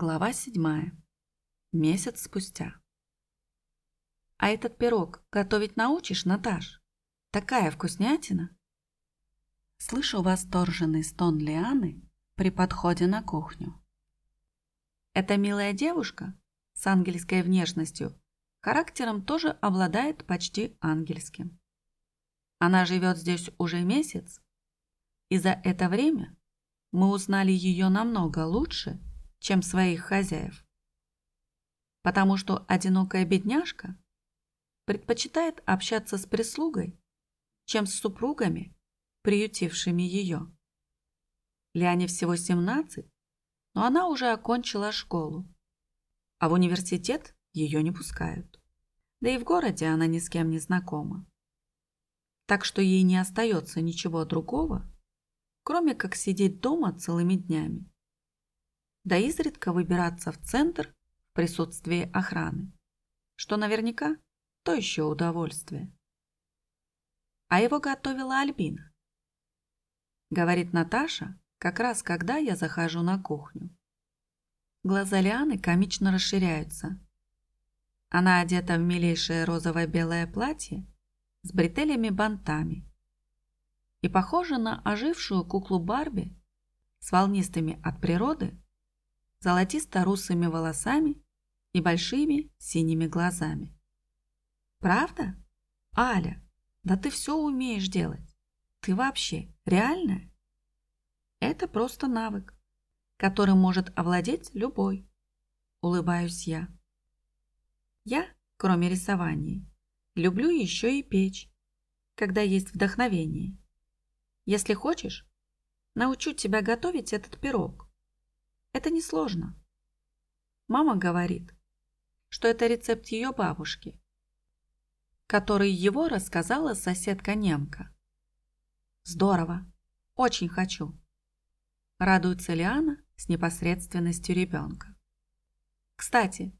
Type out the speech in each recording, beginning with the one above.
Глава седьмая. Месяц спустя. «А этот пирог готовить научишь, Наташ? Такая вкуснятина!» Слышу восторженный стон Лианы при подходе на кухню. Эта милая девушка с ангельской внешностью характером тоже обладает почти ангельским. Она живет здесь уже месяц, и за это время мы узнали ее намного лучше, чем своих хозяев. Потому что одинокая бедняжка предпочитает общаться с прислугой, чем с супругами, приютившими ее. Ляне всего 17, но она уже окончила школу, а в университет ее не пускают. Да и в городе она ни с кем не знакома. Так что ей не остается ничего другого, кроме как сидеть дома целыми днями да изредка выбираться в центр в присутствии охраны, что наверняка то еще удовольствие. А его готовила Альбина. Говорит Наташа, как раз когда я захожу на кухню. Глаза Лианы комично расширяются. Она одета в милейшее розово-белое платье с бретелями-бантами и похожа на ожившую куклу Барби с волнистыми от природы золотисто-русыми волосами и большими синими глазами. «Правда? Аля, да ты все умеешь делать. Ты вообще реальная?» «Это просто навык, которым может овладеть любой», — улыбаюсь я. Я, кроме рисования, люблю еще и печь, когда есть вдохновение. Если хочешь, научу тебя готовить этот пирог. Это несложно. Мама говорит, что это рецепт ее бабушки, который его рассказала соседка немка. Здорово, очень хочу. Радуется Лиана с непосредственностью ребенка. Кстати,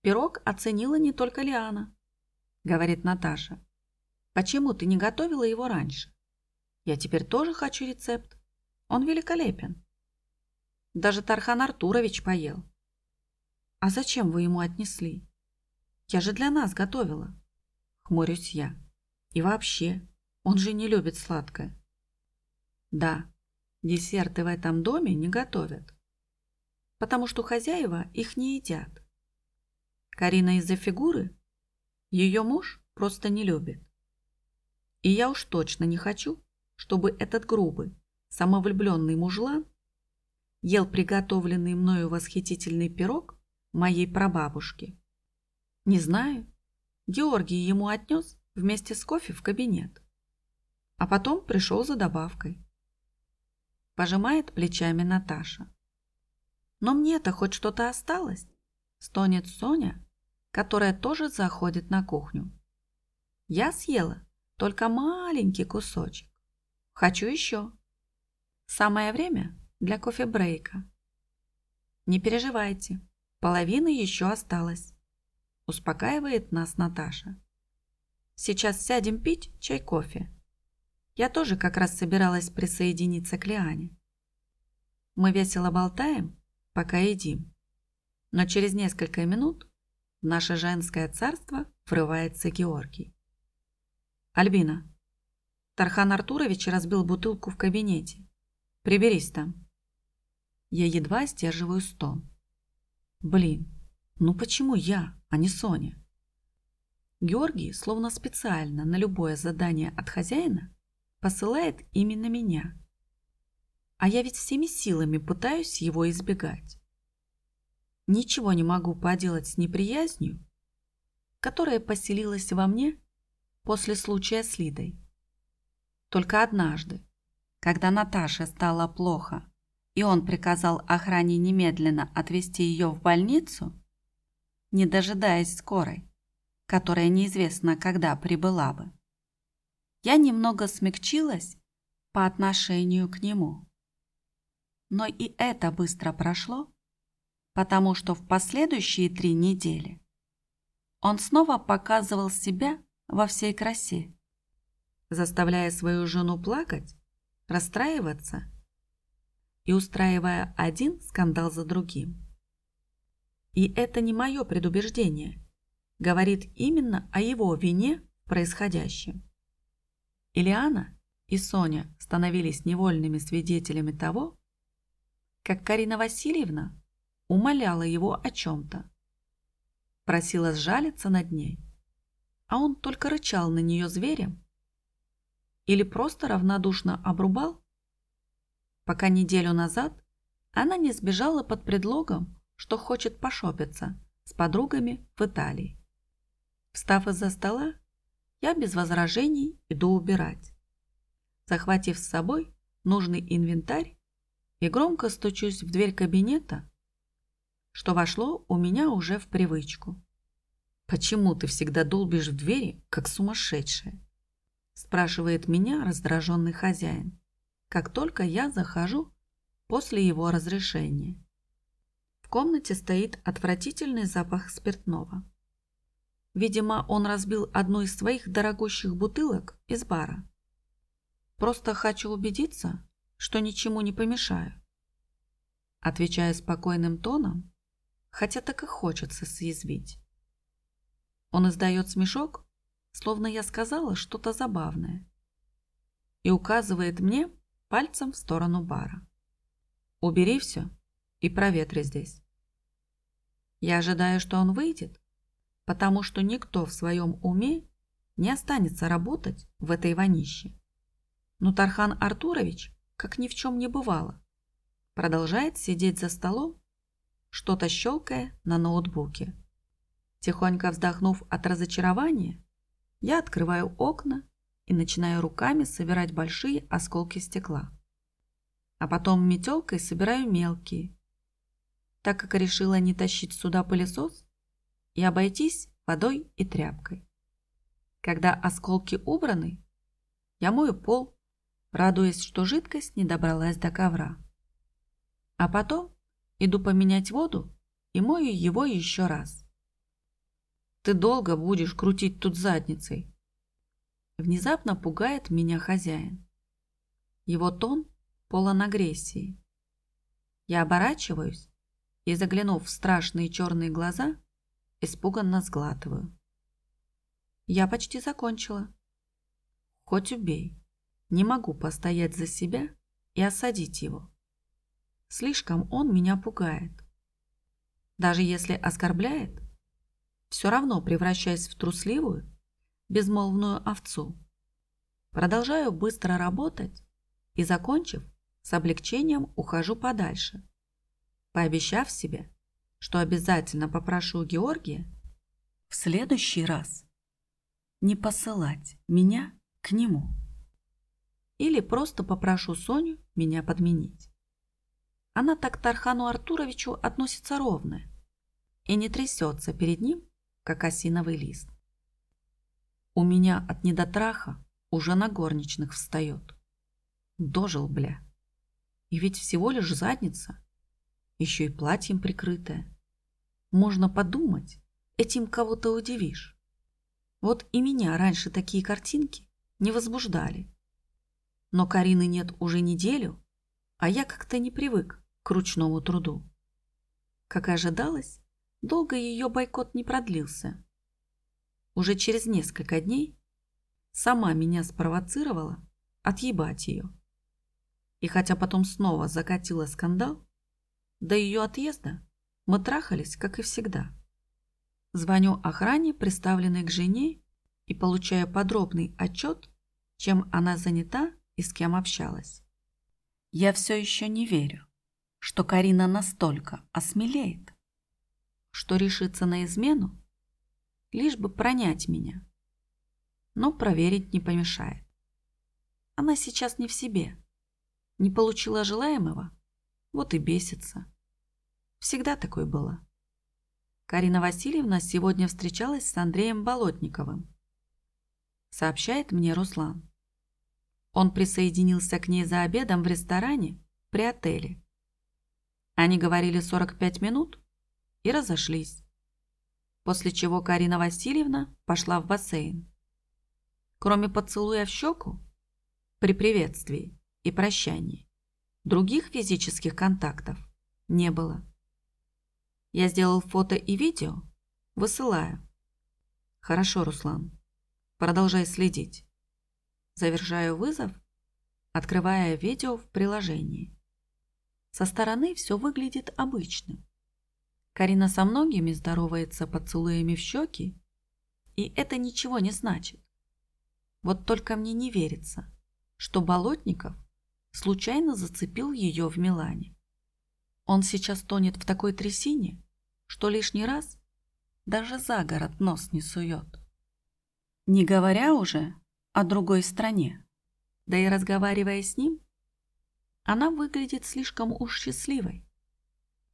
пирог оценила не только Лиана, говорит Наташа. Почему ты не готовила его раньше? Я теперь тоже хочу рецепт. Он великолепен. Даже Тархан Артурович поел. А зачем вы ему отнесли? Я же для нас готовила. Хмурюсь я. И вообще, он же не любит сладкое. Да, десерты в этом доме не готовят. Потому что хозяева их не едят. Карина из-за фигуры, ее муж просто не любит. И я уж точно не хочу, чтобы этот грубый, самовлюбленный мужлан ел приготовленный мною восхитительный пирог моей прабабушки. Не знаю, Георгий ему отнес вместе с кофе в кабинет, а потом пришел за добавкой. Пожимает плечами Наташа. Но мне-то хоть что-то осталось, стонет Соня, которая тоже заходит на кухню. Я съела только маленький кусочек. Хочу еще. Самое время для кофе-брейка. Не переживайте, половина еще осталась. Успокаивает нас Наташа. Сейчас сядем пить чай-кофе. Я тоже как раз собиралась присоединиться к Лиане. Мы весело болтаем, пока едим. Но через несколько минут в наше женское царство врывается Георгий. Альбина, Тархан Артурович разбил бутылку в кабинете. Приберись там. Я едва сдерживаю стон. Блин, ну почему я, а не Соня? Георгий, словно специально на любое задание от хозяина, посылает именно меня. А я ведь всеми силами пытаюсь его избегать. Ничего не могу поделать с неприязнью, которая поселилась во мне после случая с Лидой. Только однажды, когда Наташе стало плохо и он приказал охране немедленно отвезти ее в больницу, не дожидаясь скорой, которая неизвестно когда прибыла бы. Я немного смягчилась по отношению к нему. Но и это быстро прошло, потому что в последующие три недели он снова показывал себя во всей красе, заставляя свою жену плакать, расстраиваться и устраивая один скандал за другим. и это не мое предубеждение, говорит именно о его вине в происходящем. Ильяна и Соня становились невольными свидетелями того, как Карина Васильевна умоляла его о чем-то, просила сжалиться над ней, а он только рычал на нее зверем или просто равнодушно обрубал, пока неделю назад она не сбежала под предлогом, что хочет пошопиться с подругами в Италии. Встав из-за стола, я без возражений иду убирать. Захватив с собой нужный инвентарь и громко стучусь в дверь кабинета, что вошло у меня уже в привычку. «Почему ты всегда долбишь в двери, как сумасшедшая?» спрашивает меня раздраженный хозяин, как только я захожу после его разрешения. В комнате стоит отвратительный запах спиртного. Видимо, он разбил одну из своих дорогущих бутылок из бара. Просто хочу убедиться, что ничему не помешаю. Отвечая спокойным тоном, хотя так и хочется съязвить. Он издает смешок, словно я сказала что-то забавное, и указывает мне пальцем в сторону бара. Убери все и проветри здесь. Я ожидаю, что он выйдет, потому что никто в своем уме не останется работать в этой вонище. Но Тархан Артурович, как ни в чем не бывало, продолжает сидеть за столом, что-то щелкая на ноутбуке. Тихонько вздохнув от разочарования, я открываю окна и начинаю руками собирать большие осколки стекла а потом метелкой собираю мелкие. Так как решила не тащить сюда пылесос и обойтись водой и тряпкой. Когда осколки убраны, я мою пол, радуясь, что жидкость не добралась до ковра. А потом иду поменять воду и мою его еще раз. Ты долго будешь крутить тут задницей. Внезапно пугает меня хозяин. Его тон полон агрессии. Я оборачиваюсь и, заглянув в страшные черные глаза, испуганно сглатываю. Я почти закончила. Хоть убей, не могу постоять за себя и осадить его. Слишком он меня пугает. Даже если оскорбляет, все равно превращаясь в трусливую, безмолвную овцу. Продолжаю быстро работать и, закончив, с облегчением ухожу подальше, пообещав себе, что обязательно попрошу Георгия в следующий раз не посылать меня к нему. Или просто попрошу Соню меня подменить. Она так к Тархану Артуровичу относится ровно и не трясется перед ним, как осиновый лист. У меня от недотраха уже на горничных встает. Дожил, бля. И ведь всего лишь задница, еще и платьем прикрытая. Можно подумать, этим кого-то удивишь. Вот и меня раньше такие картинки не возбуждали. Но Карины нет уже неделю, а я как-то не привык к ручному труду. Как и ожидалось, долго ее бойкот не продлился. Уже через несколько дней сама меня спровоцировала отъебать ее. И хотя потом снова закатила скандал, до ее отъезда мы трахались, как и всегда. Звоню охране, приставленной к жене, и получаю подробный отчет, чем она занята и с кем общалась. Я все еще не верю, что Карина настолько осмелеет, что решится на измену, лишь бы пронять меня. Но проверить не помешает. Она сейчас не в себе. Не получила желаемого? Вот и бесится. Всегда такой было. Карина Васильевна сегодня встречалась с Андреем Болотниковым. Сообщает мне Руслан. Он присоединился к ней за обедом в ресторане при отеле. Они говорили 45 минут и разошлись. После чего Карина Васильевна пошла в бассейн. Кроме поцелуя в щеку, при приветствии, и прощании. Других физических контактов не было. Я сделал фото и видео. Высылаю. Хорошо, Руслан. Продолжай следить. Завершаю вызов, открывая видео в приложении. Со стороны все выглядит обычным. Карина со многими здоровается поцелуями в щеки, и это ничего не значит. Вот только мне не верится, что Болотников случайно зацепил ее в Милане. Он сейчас тонет в такой трясине, что лишний раз даже за город нос не сует. Не говоря уже о другой стране. Да и разговаривая с ним, она выглядит слишком уж счастливой.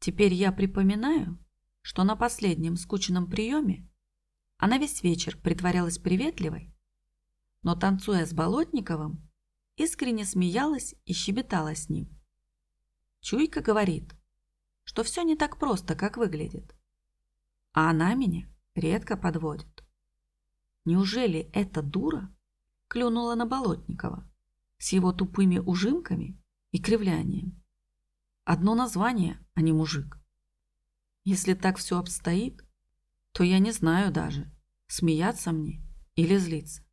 Теперь я припоминаю, что на последнем скучном приеме она весь вечер притворялась приветливой, но, танцуя с Болотниковым, искренне смеялась и щебетала с ним. Чуйка говорит, что все не так просто, как выглядит. А она меня редко подводит. Неужели эта дура клюнула на Болотникова с его тупыми ужимками и кривлянием? Одно название, а не мужик. Если так все обстоит, то я не знаю даже, смеяться мне или злиться.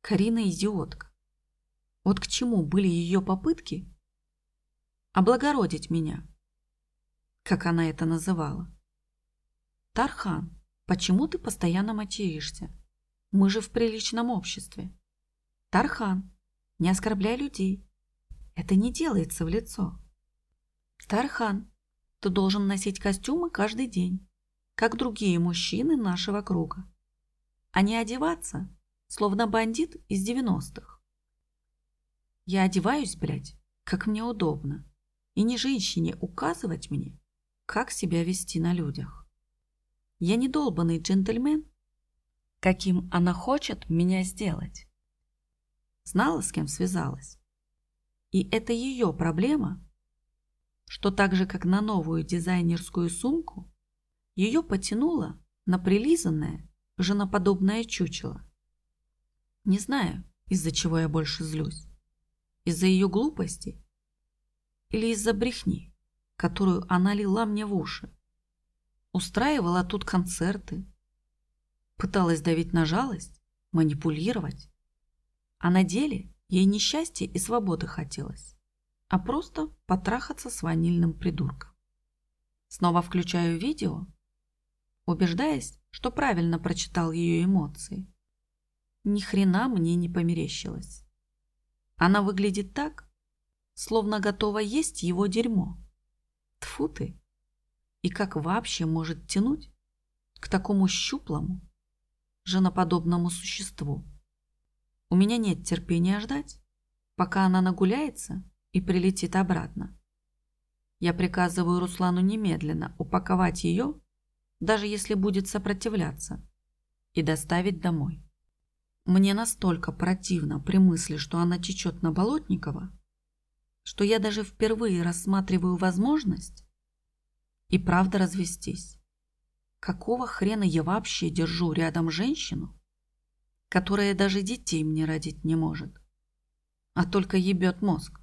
Карина идиотка. Вот к чему были ее попытки облагородить меня, как она это называла. Тархан, почему ты постоянно материшься? Мы же в приличном обществе. Тархан, не оскорбляй людей. Это не делается в лицо. Тархан, ты должен носить костюмы каждый день, как другие мужчины нашего круга, а не одеваться, словно бандит из девяностых. Я одеваюсь, блядь, как мне удобно. И не женщине указывать мне, как себя вести на людях. Я не долбанный джентльмен, каким она хочет меня сделать. Знала, с кем связалась. И это ее проблема, что так же, как на новую дизайнерскую сумку, ее потянуло на прилизанное, женоподобное чучело. Не знаю, из-за чего я больше злюсь. Из-за ее глупости? Или из-за брехни, которую она лила мне в уши? Устраивала тут концерты. Пыталась давить на жалость, манипулировать. А на деле ей не счастья и свободы хотелось, а просто потрахаться с ванильным придурком. Снова включаю видео, убеждаясь, что правильно прочитал ее эмоции. Ни хрена мне не померещилось. Она выглядит так, словно готова есть его дерьмо. Тфу ты! И как вообще может тянуть к такому щуплому, женоподобному существу? У меня нет терпения ждать, пока она нагуляется и прилетит обратно. Я приказываю Руслану немедленно упаковать ее, даже если будет сопротивляться, и доставить домой. Мне настолько противно при мысли, что она течет на Болотникова, что я даже впервые рассматриваю возможность и правда развестись. Какого хрена я вообще держу рядом женщину, которая даже детей мне родить не может, а только ебет мозг?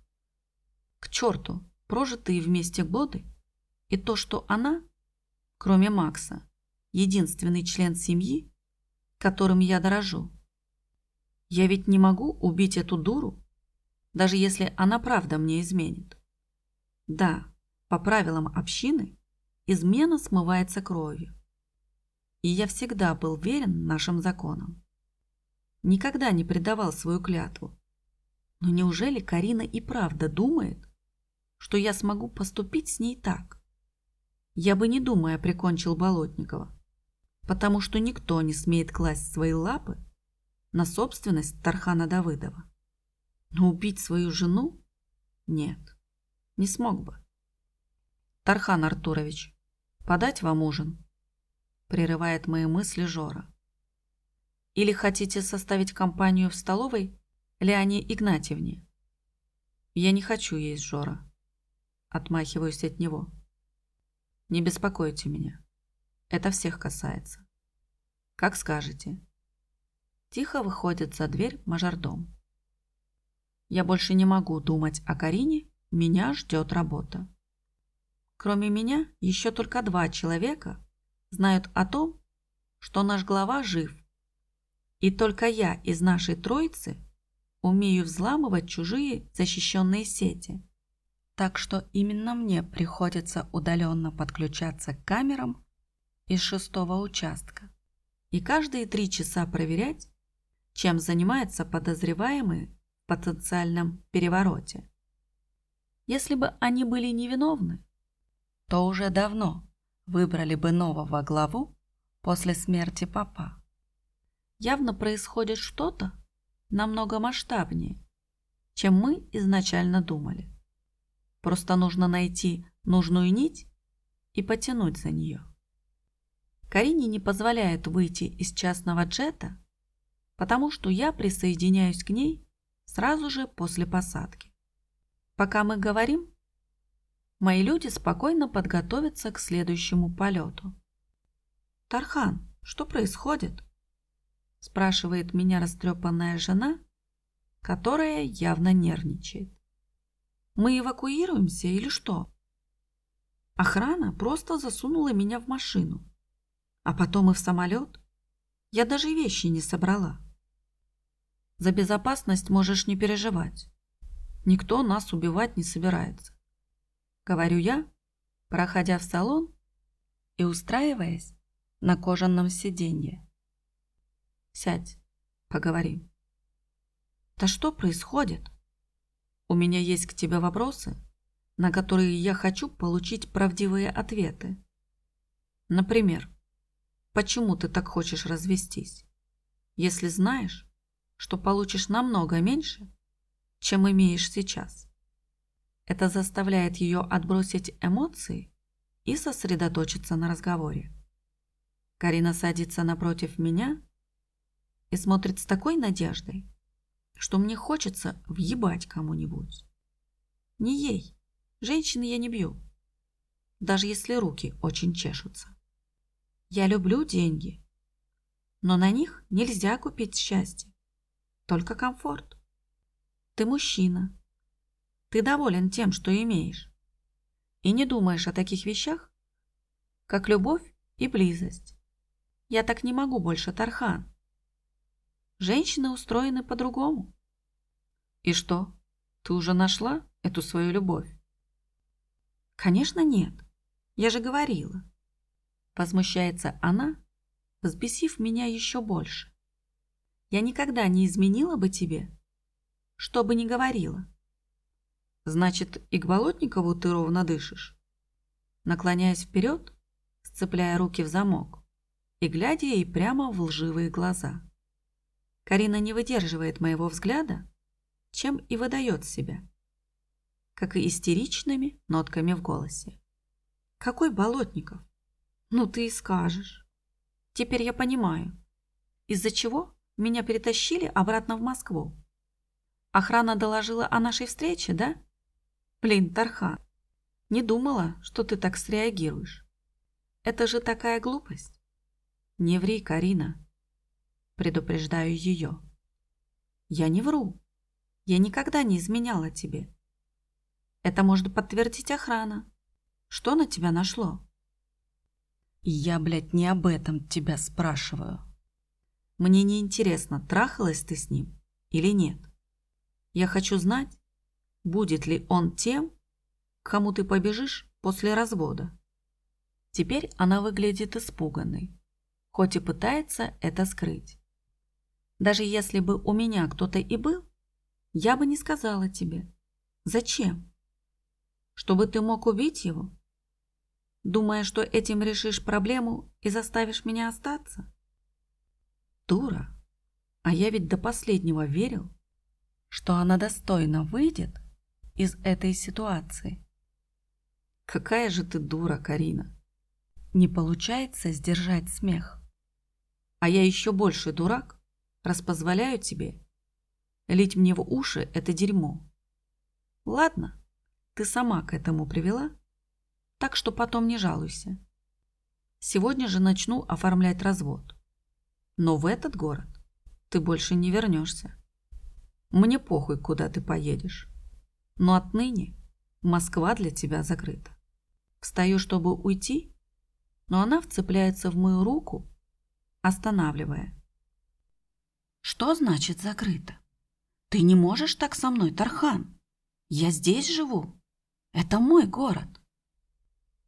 К черту прожитые вместе годы и то, что она, кроме Макса, единственный член семьи, которым я дорожу. Я ведь не могу убить эту дуру, даже если она правда мне изменит. Да, по правилам общины измена смывается кровью. И я всегда был верен нашим законам. Никогда не предавал свою клятву. Но неужели Карина и правда думает, что я смогу поступить с ней так? Я бы не думая прикончил Болотникова, потому что никто не смеет класть свои лапы на собственность Тархана Давыдова. Но убить свою жену? Нет, не смог бы. Тархан Артурович, подать вам ужин? Прерывает мои мысли Жора. Или хотите составить компанию в столовой Леоне Игнатьевне? Я не хочу есть Жора. Отмахиваюсь от него. Не беспокойте меня. Это всех касается. Как скажете. Тихо выходит за дверь мажордом. Я больше не могу думать о Карине, меня ждет работа. Кроме меня, еще только два человека знают о том, что наш глава жив. И только я из нашей троицы умею взламывать чужие защищенные сети. Так что именно мне приходится удаленно подключаться к камерам из шестого участка и каждые три часа проверять, чем занимается подозреваемый в потенциальном перевороте. Если бы они были невиновны, то уже давно выбрали бы нового главу после смерти папа. Явно происходит что-то намного масштабнее, чем мы изначально думали. Просто нужно найти нужную нить и потянуть за нее. Карине не позволяет выйти из частного джета, потому что я присоединяюсь к ней сразу же после посадки. Пока мы говорим, мои люди спокойно подготовятся к следующему полету. «Тархан, что происходит?» спрашивает меня растрепанная жена, которая явно нервничает. «Мы эвакуируемся или что?» Охрана просто засунула меня в машину а потом и в самолет. Я даже вещи не собрала. За безопасность можешь не переживать. Никто нас убивать не собирается. Говорю я, проходя в салон и устраиваясь на кожаном сиденье. Сядь, поговорим. Да что происходит? У меня есть к тебе вопросы, на которые я хочу получить правдивые ответы. Например, Почему ты так хочешь развестись? Если знаешь, что получишь намного меньше, чем имеешь сейчас. Это заставляет ее отбросить эмоции и сосредоточиться на разговоре. Карина садится напротив меня и смотрит с такой надеждой, что мне хочется въебать кому-нибудь. Не ей. Женщины я не бью. Даже если руки очень чешутся. Я люблю деньги, но на них нельзя купить счастье, только комфорт. Ты мужчина, ты доволен тем, что имеешь, и не думаешь о таких вещах, как любовь и близость. Я так не могу больше, Тархан. Женщины устроены по-другому. И что, ты уже нашла эту свою любовь? Конечно, нет. Я же говорила. Возмущается она, взбесив меня еще больше. Я никогда не изменила бы тебе, что бы ни говорила. Значит, и к Болотникову ты ровно дышишь? Наклоняясь вперед, сцепляя руки в замок и глядя ей прямо в лживые глаза. Карина не выдерживает моего взгляда, чем и выдает себя, как и истеричными нотками в голосе. Какой Болотников? Ну ты и скажешь. Теперь я понимаю, из-за чего меня перетащили обратно в Москву. Охрана доложила о нашей встрече, да? Блин, Тархан, не думала, что ты так среагируешь. Это же такая глупость. Не ври, Карина. Предупреждаю ее. Я не вру. Я никогда не изменяла тебе. Это может подтвердить охрана. Что на тебя нашло? Я, блядь, не об этом тебя спрашиваю. Мне не интересно, трахалась ты с ним или нет. Я хочу знать, будет ли он тем, к кому ты побежишь после развода. Теперь она выглядит испуганной, хоть и пытается это скрыть. Даже если бы у меня кто-то и был, я бы не сказала тебе. Зачем? Чтобы ты мог убить его? думая, что этим решишь проблему и заставишь меня остаться? Дура. А я ведь до последнего верил, что она достойно выйдет из этой ситуации. Какая же ты дура, Карина. Не получается сдержать смех. А я еще больше дурак, раз позволяю тебе лить мне в уши это дерьмо. Ладно, ты сама к этому привела, так что потом не жалуйся. Сегодня же начну оформлять развод. Но в этот город ты больше не вернешься. Мне похуй, куда ты поедешь. Но отныне Москва для тебя закрыта. Встаю, чтобы уйти, но она вцепляется в мою руку, останавливая. Что значит закрыто? Ты не можешь так со мной, Тархан. Я здесь живу. Это мой город.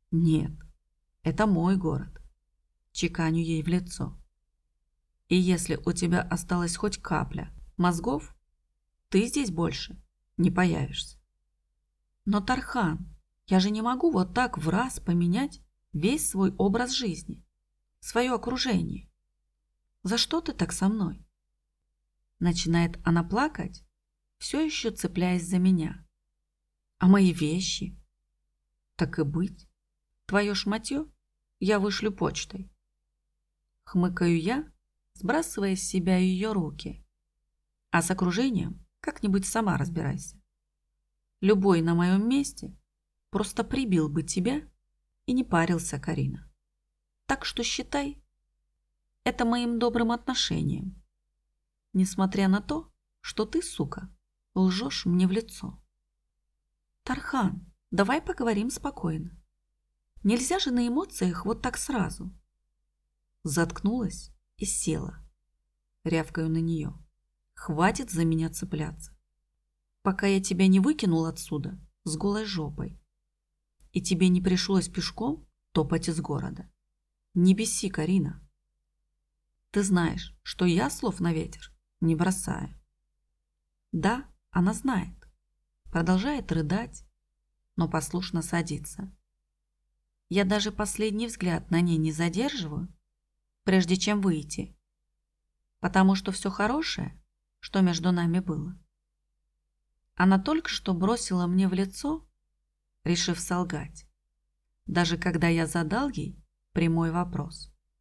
Нет, это мой город. Чеканю ей в лицо. И если у тебя осталась хоть капля мозгов, ты здесь больше не появишься. Но, Тархан, я же не могу вот так в раз поменять весь свой образ жизни, свое окружение. За что ты так со мной? Начинает она плакать, все еще цепляясь за меня. А мои вещи? Так и быть. Твое шматье я вышлю почтой. Хмыкаю я, сбрасывая с себя ее руки. А с окружением как-нибудь сама разбирайся. Любой на моем месте просто прибил бы тебя и не парился, Карина. Так что считай это моим добрым отношением. Несмотря на то, что ты, сука, лжешь мне в лицо. Тархан, давай поговорим спокойно. Нельзя же на эмоциях вот так сразу. Заткнулась и села. Рявкаю на нее. Хватит за меня цепляться. Пока я тебя не выкинул отсюда с голой жопой. И тебе не пришлось пешком топать из города. Не беси, Карина. Ты знаешь, что я слов на ветер не бросаю. Да, она знает. Продолжает рыдать, но послушно садится. Я даже последний взгляд на ней не задерживаю, прежде чем выйти. Потому что все хорошее, что между нами было. Она только что бросила мне в лицо, решив солгать, даже когда я задал ей прямой вопрос.